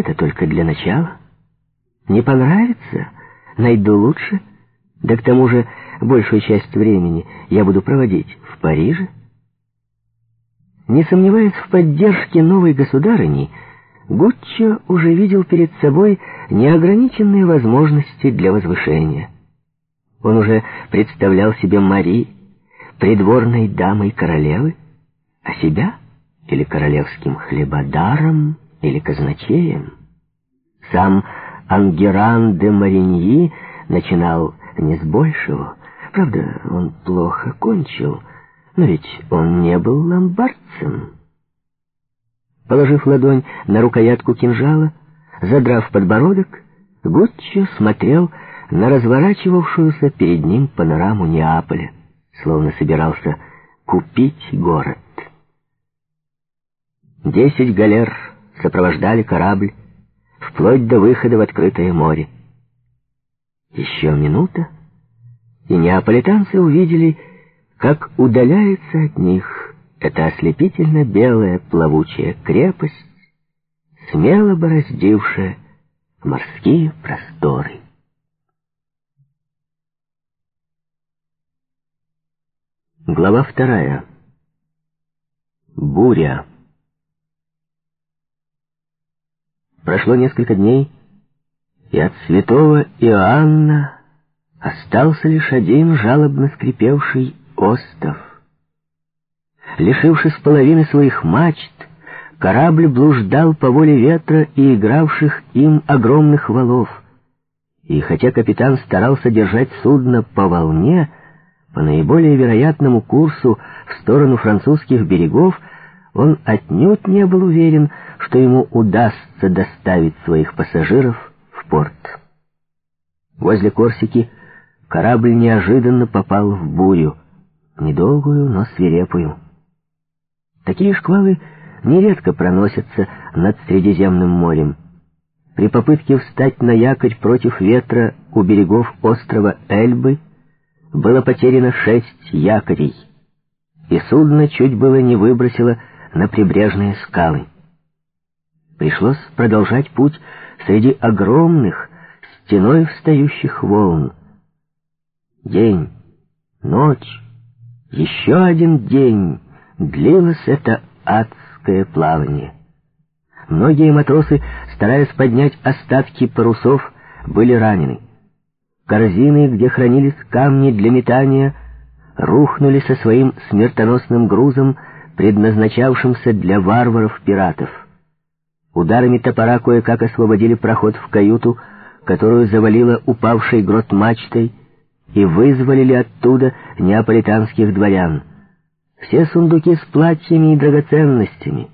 Это только для начала. Не понравится? Найду лучше. Да к тому же большую часть времени я буду проводить в Париже. Не сомневаясь в поддержке новой государыни, Гуччо уже видел перед собой неограниченные возможности для возвышения. Он уже представлял себе Мари, придворной дамой королевы, а себя или королевским хлебодаром, или казначеем. Сам Ангеран де Мариньи начинал не с большего. Правда, он плохо кончил, но ведь он не был ломбардцем. Положив ладонь на рукоятку кинжала, задрав подбородок, Гуччо смотрел на разворачивавшуюся перед ним панораму Неаполя, словно собирался купить город. Десять галер сопровождали корабль вплоть до выхода в открытое море. Еще минута, и неаполитанцы увидели, как удаляется от них эта ослепительно белая плавучая крепость, смело бороздившая морские просторы. Глава вторая. Буря. Прошло несколько дней, и от святого Иоанна остался лишь один жалобно скрипевший остов. Лишившись половины своих мачт, корабль блуждал по воле ветра и игравших им огромных валов. И хотя капитан старался держать судно по волне, по наиболее вероятному курсу в сторону французских берегов, он отнюдь не был уверен, что ему удастся доставить своих пассажиров в порт. Возле Корсики корабль неожиданно попал в бурю, недолгую, но свирепую. Такие шквалы нередко проносятся над Средиземным морем. При попытке встать на якорь против ветра у берегов острова Эльбы было потеряно шесть якорей, и судно чуть было не выбросило на прибрежные скалы. Пришлось продолжать путь среди огромных, стеной встающих волн. День, ночь, еще один день длилось это адское плавание. Многие матросы, стараясь поднять остатки парусов, были ранены. Корзины, где хранились камни для метания, рухнули со своим смертоносным грузом предназначавшимся для варваров-пиратов. Ударами топора кое-как освободили проход в каюту, которую завалило упавшей грот мачтой, и вызволили оттуда неаполитанских дворян. Все сундуки с платьями и драгоценностями,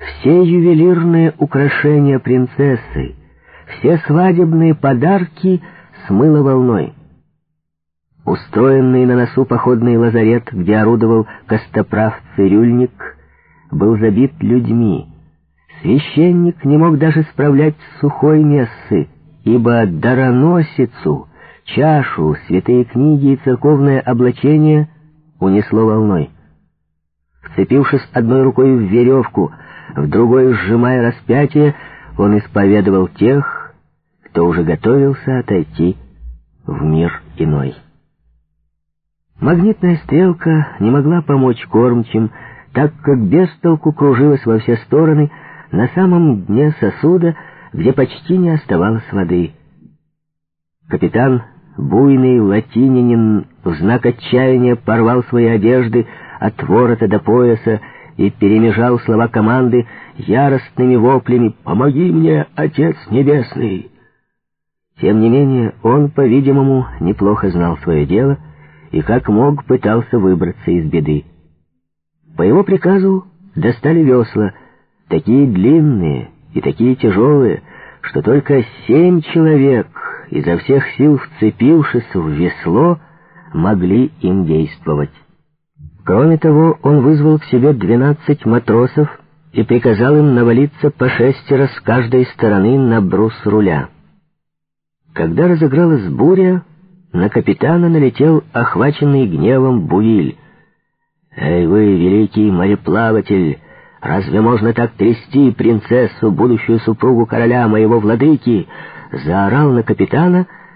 все ювелирные украшения принцессы, все свадебные подарки смыло волной. Устроенный на носу походный лазарет, где орудовал костоправ-цирюльник, был забит людьми. Священник не мог даже справлять сухой мессы, ибо дароносицу, чашу, святые книги и церковное облачение унесло волной. Вцепившись одной рукой в веревку, в другой сжимая распятие, он исповедовал тех, кто уже готовился отойти в мир иной. Магнитная стрелка не могла помочь кормчим, так как без толку кружилась во все стороны на самом дне сосуда, где почти не оставалось воды. Капитан, буйный латининин, в знак отчаяния порвал свои одежды от ворота до пояса и перемежал слова команды яростными воплями «Помоги мне, Отец Небесный!». Тем не менее, он, по-видимому, неплохо знал свое дело — и как мог пытался выбраться из беды. По его приказу достали весла, такие длинные и такие тяжелые, что только семь человек, изо всех сил вцепившись в весло, могли им действовать. Кроме того, он вызвал к себе двенадцать матросов и приказал им навалиться по шестеро с каждой стороны на брус руля. Когда разыгралась буря, на капитана налетел охваченный гневом Бувиль. «Эй вы, великий мореплаватель, Разве можно так трясти принцессу, будущую супругу короля, моего владыки?» Заорал на капитана —